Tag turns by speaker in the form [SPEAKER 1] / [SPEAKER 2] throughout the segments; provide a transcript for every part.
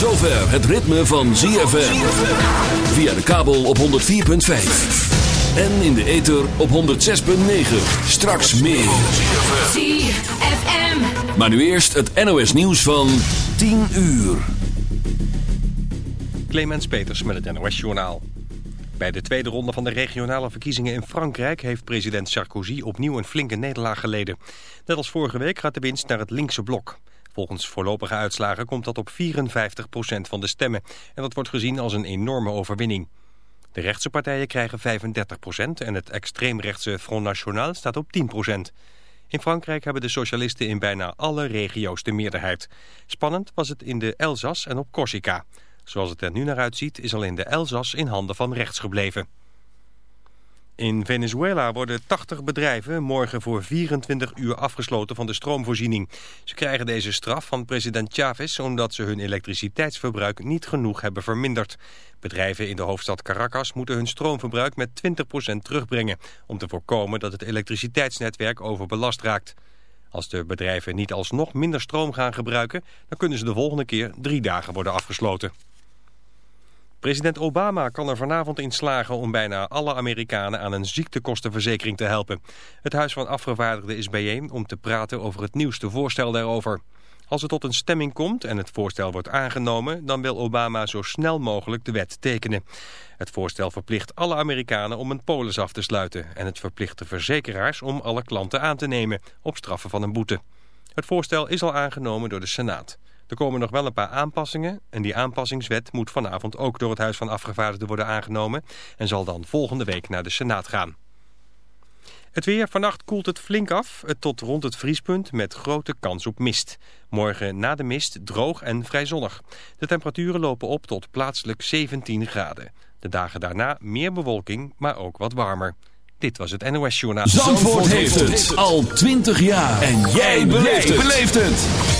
[SPEAKER 1] zover het ritme van ZFM. Via de kabel op 104.5. En in de ether op 106.9. Straks meer. ZFM. Maar nu eerst het NOS nieuws van 10 uur.
[SPEAKER 2] Clemens Peters met het NOS Journaal. Bij de tweede ronde van de regionale verkiezingen in Frankrijk... heeft president Sarkozy opnieuw een flinke nederlaag geleden. Net als vorige week gaat de winst naar het linkse blok. Volgens voorlopige uitslagen komt dat op 54% van de stemmen. En dat wordt gezien als een enorme overwinning. De rechtse partijen krijgen 35% en het extreemrechtse Front National staat op 10%. In Frankrijk hebben de socialisten in bijna alle regio's de meerderheid. Spannend was het in de Elzas en op Corsica. Zoals het er nu naar uitziet is alleen de Elzas in handen van rechts gebleven. In Venezuela worden 80 bedrijven morgen voor 24 uur afgesloten van de stroomvoorziening. Ze krijgen deze straf van president Chavez omdat ze hun elektriciteitsverbruik niet genoeg hebben verminderd. Bedrijven in de hoofdstad Caracas moeten hun stroomverbruik met 20% terugbrengen... om te voorkomen dat het elektriciteitsnetwerk overbelast raakt. Als de bedrijven niet alsnog minder stroom gaan gebruiken... dan kunnen ze de volgende keer drie dagen worden afgesloten. President Obama kan er vanavond in slagen om bijna alle Amerikanen aan een ziektekostenverzekering te helpen. Het Huis van Afgevaardigden is bijeen om te praten over het nieuwste voorstel daarover. Als het tot een stemming komt en het voorstel wordt aangenomen... dan wil Obama zo snel mogelijk de wet tekenen. Het voorstel verplicht alle Amerikanen om een polis af te sluiten... en het verplicht de verzekeraars om alle klanten aan te nemen... op straffen van een boete. Het voorstel is al aangenomen door de Senaat. Er komen nog wel een paar aanpassingen en die aanpassingswet moet vanavond ook door het Huis van Afgevaardigden worden aangenomen en zal dan volgende week naar de Senaat gaan. Het weer, vannacht koelt het flink af, tot rond het vriespunt met grote kans op mist. Morgen na de mist droog en vrij zonnig. De temperaturen lopen op tot plaatselijk 17 graden. De dagen daarna meer bewolking, maar ook wat warmer. Dit was het NOS Journaal.
[SPEAKER 1] Zandvoort, heeft het al 20 jaar. En jij beleeft het.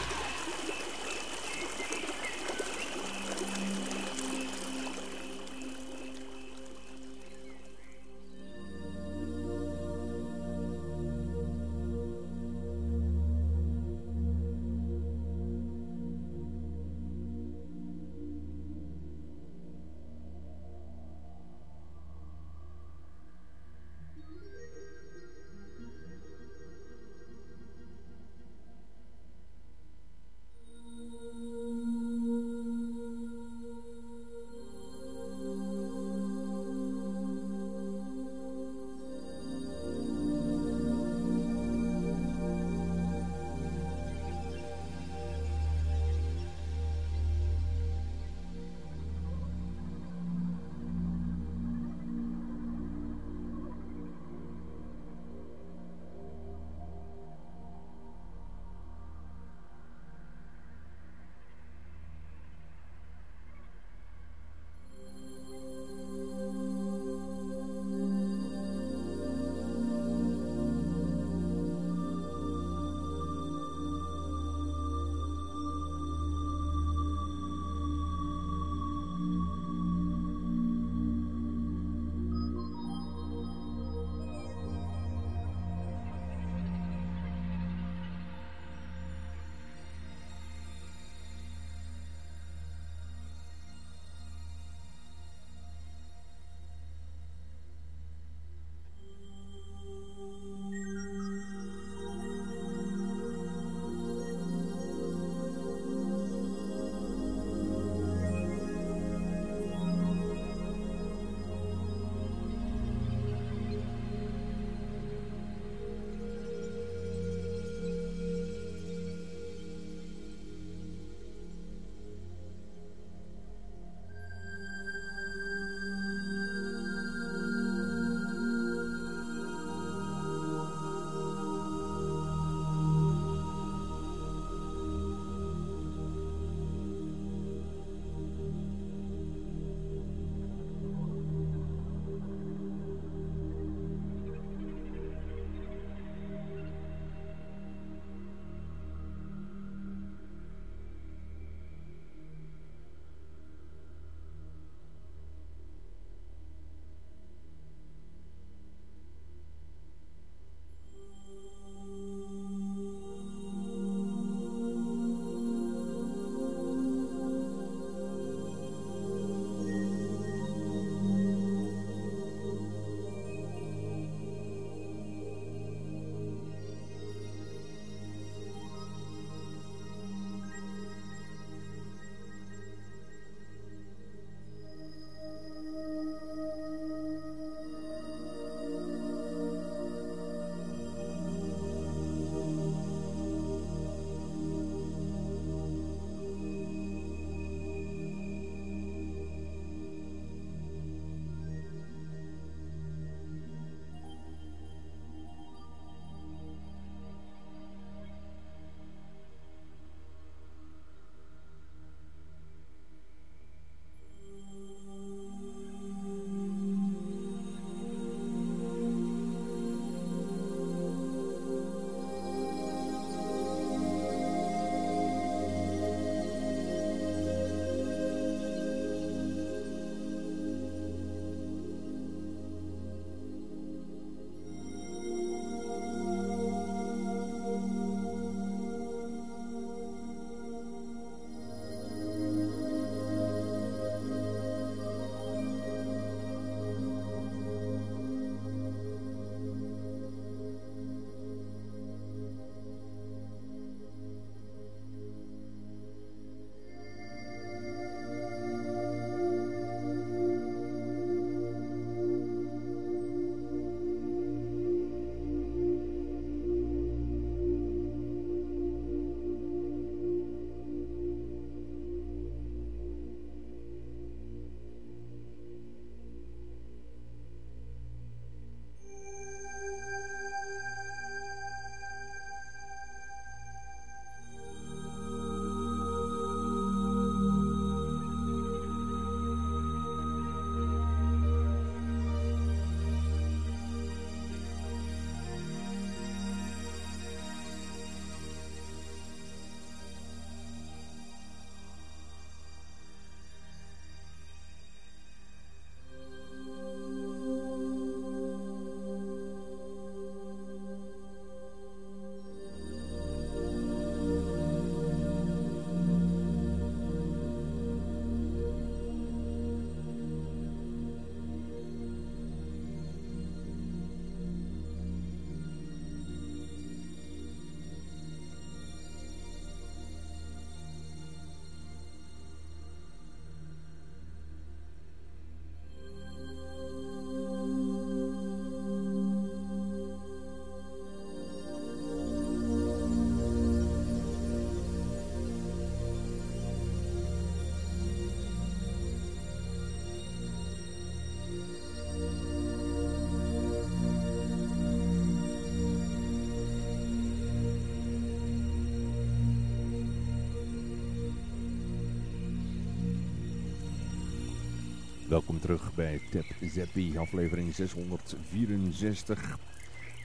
[SPEAKER 3] Terug bij Tap Zappi, aflevering 664.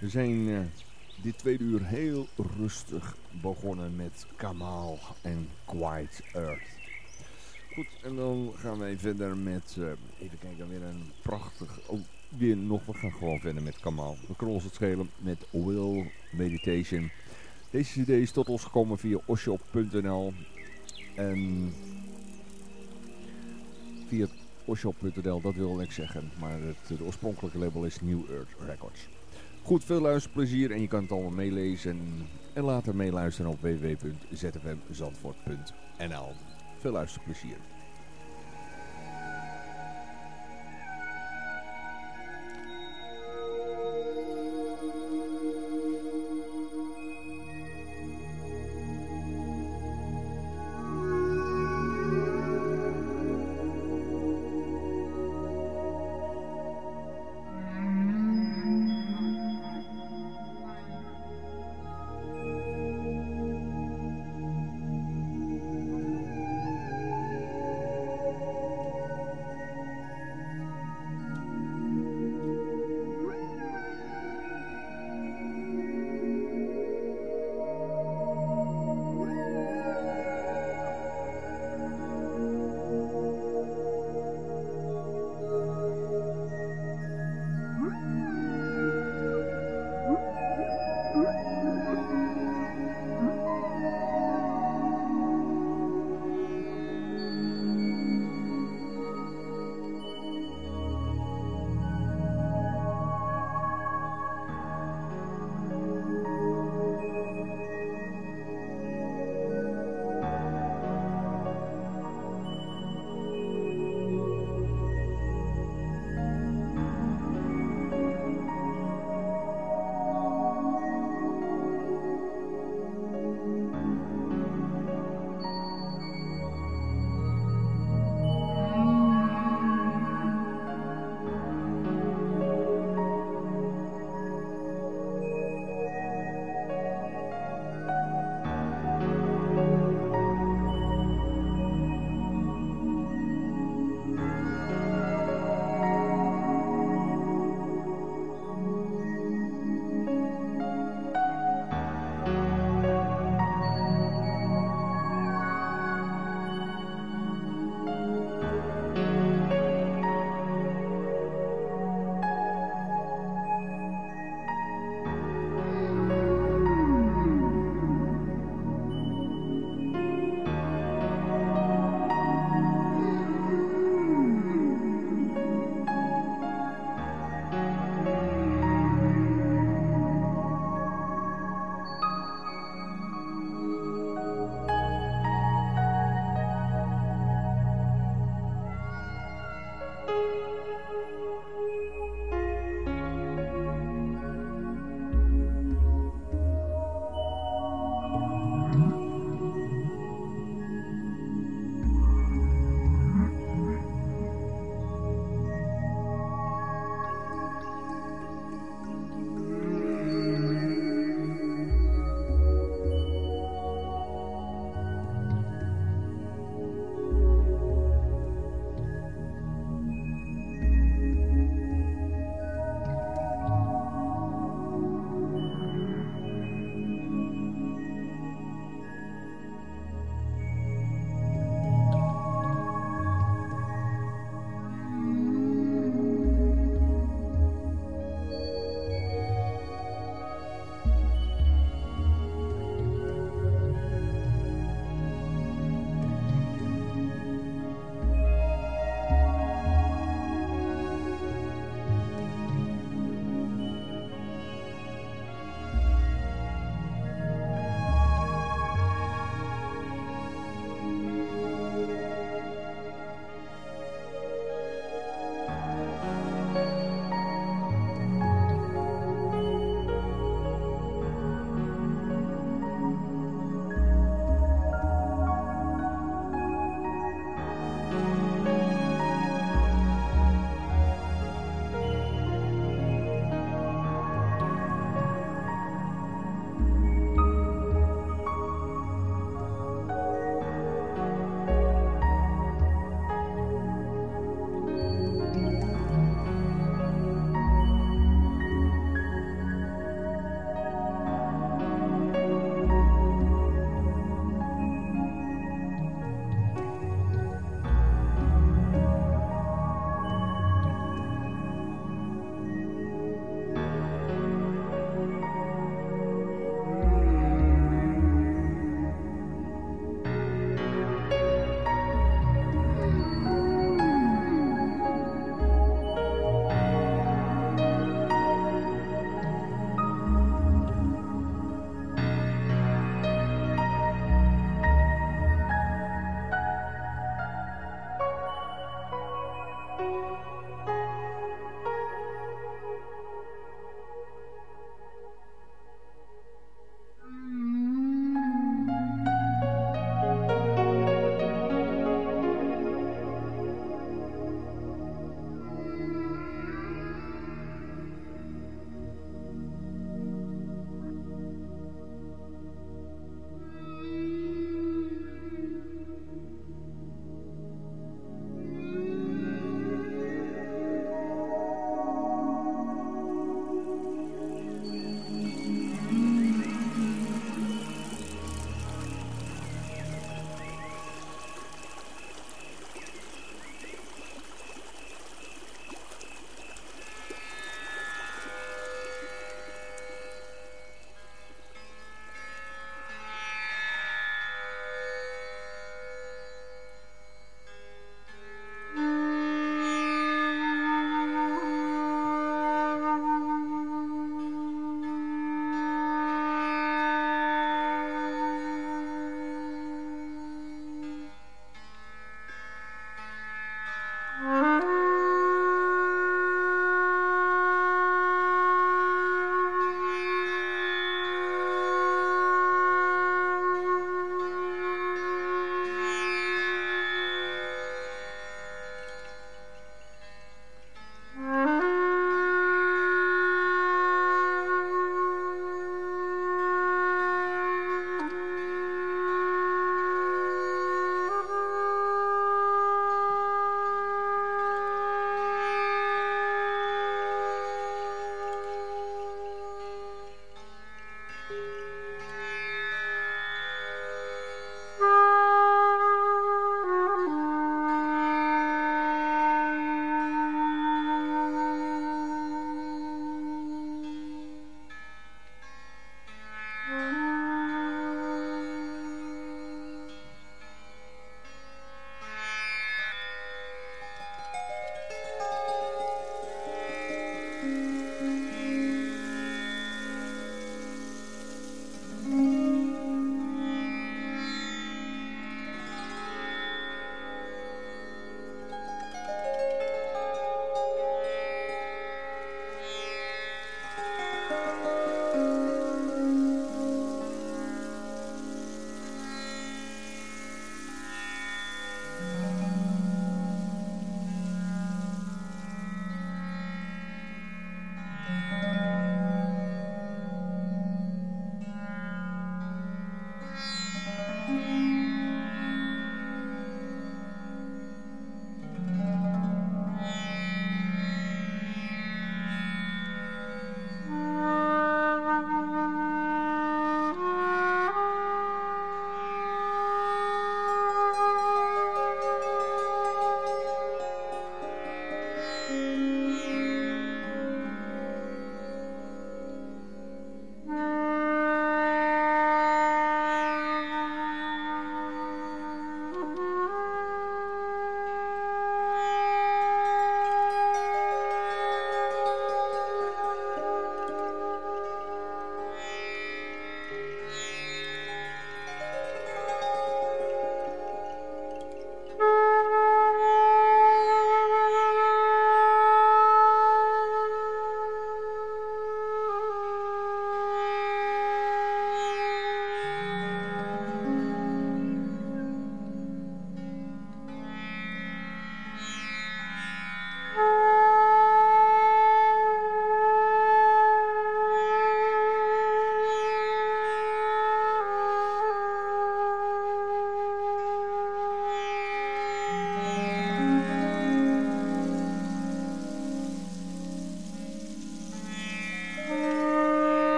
[SPEAKER 3] We zijn uh, dit tweede uur heel rustig begonnen met Kamal en Quiet Earth. Goed, en dan gaan wij verder met, uh, even kijken, weer een prachtig, oh, weer nog, we gaan gewoon verder met Kamal. We kunnen ons het schelen met Will Meditation. Deze cd is tot ons gekomen via oshop.nl en oshop.nl, dat wil ik zeggen. Maar het de oorspronkelijke label is New Earth Records. Goed, veel luisterplezier en je kan het allemaal meelezen en later meeluisteren op www.zfmzandvoort.nl. Veel luisterplezier.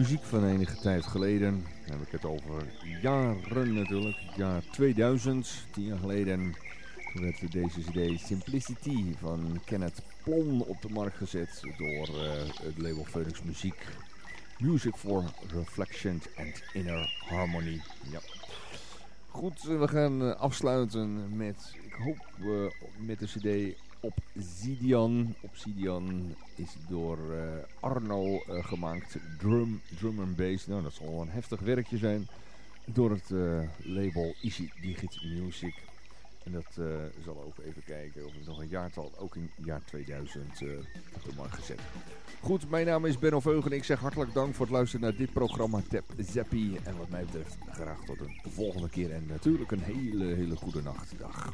[SPEAKER 3] Muziek van enige tijd geleden. Dan heb ik het over jaren natuurlijk. Jaar 2000, tien jaar geleden. Toen werd deze cd Simplicity van Kenneth Plon op de markt gezet door uh, het label Phoenix Muziek. Music for Reflection and Inner Harmony. Ja. Goed, we gaan uh, afsluiten met, ik hoop met de cd Obsidian. Obsidian is door uh, Arno uh, gemaakt. Drum, drum and bass. Nou, dat zal wel een heftig werkje zijn. Door het uh, label Easy Digit Music. En dat zal ook even kijken of het nog een jaartal, ook in jaar 2000, op de markt gezet. Goed, mijn naam is Benno Veugen. Ik zeg hartelijk dank voor het luisteren naar dit programma Tap Zappie. En wat mij betreft graag tot een volgende keer. En natuurlijk een hele, hele goede nacht. Dag.